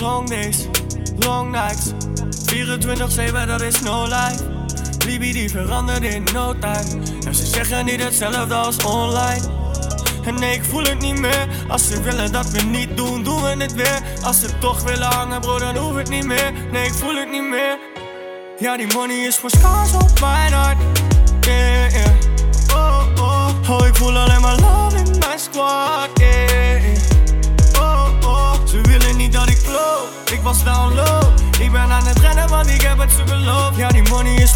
Long days, long nights. 24-7, dat is no life. Liefie die verandert in no time. En ze zeggen niet hetzelfde als online. En nee, ik voel het niet meer. Als ze willen dat we niet doen, doen we het weer. Als ze toch willen hangen, bro, dan hoef het niet meer. Nee, ik voel het niet meer. Ja, die money is voor scars op mijn hart. Yeah, yeah. Oh, oh, oh, ik voel alleen maar love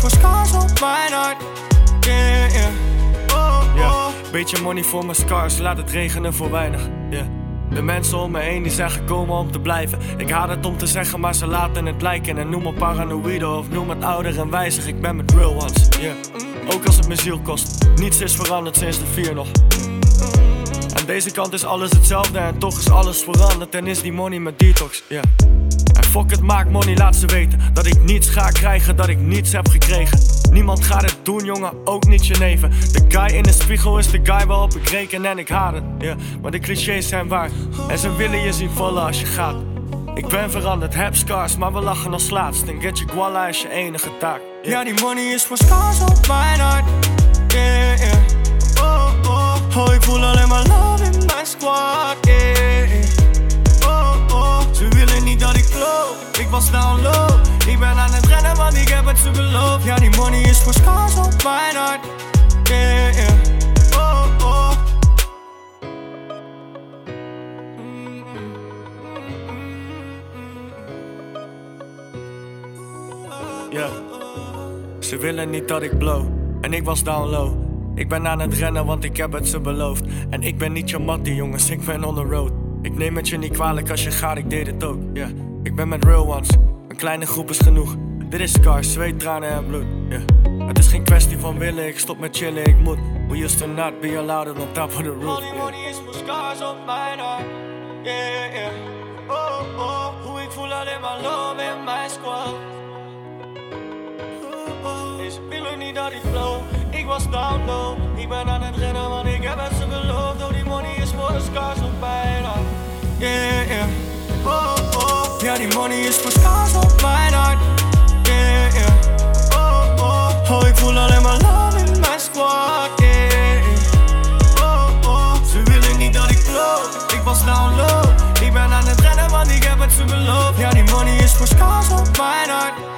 voor scars op mijn hart Yeah, yeah Oh, oh Beetje money voor mijn scars, laat het regenen voor weinig. Yeah. De mensen om me heen die zijn gekomen om te blijven. Ik haat het om te zeggen, maar ze laten het lijken. En noem me paranoïde of noem het ouder en wijzig. Ik ben met real ones, yeah. Ook als het me ziel kost. Niets is veranderd sinds de vier nog. Aan deze kant is alles hetzelfde en toch is alles veranderd. En is die money met detox, yeah. En fuck het, maak money, laat ze weten Dat ik niets ga krijgen, dat ik niets heb gekregen Niemand gaat het doen, jongen, ook niet je neven De guy in de spiegel is de guy waarop ik reken en ik haat het yeah. Maar de clichés zijn waar En ze willen je zien vallen als je gaat Ik ben veranderd, heb scars, maar we lachen als laatst En get je guala is je enige taak Ja, die money is voor scars op mijn hart mijn hart Yeah, yeah. Oh, oh. Ze willen niet dat ik blow. En ik was down low. Ik ben aan het rennen, want ik heb het ze beloofd. En ik ben niet je mattie, jongens, ik ben on the road. Ik neem het je niet kwalijk als je gaat, ik deed het ook, ja. Ik ben met real ones, een kleine groep is genoeg. Dit is scars, zweet, tranen en bloed, Het is geen kwestie van willen, ik stop met chillen, ik moet We used to not be allowed on top of the roof, yeah. money is voor scars op mijn hart, yeah, yeah Oh, oh, hoe ik voel alleen maar love in mijn squad. Deze willen niet dat ik flow. Ik was down low. Ik ben aan het rennen want ik heb het ze beloofd. Oh die money is voor de scars op mijn hart Yeah, yeah Oh, oh. Ja die money is voor scars op mijn hart fine art